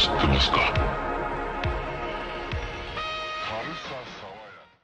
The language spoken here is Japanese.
知ってますか？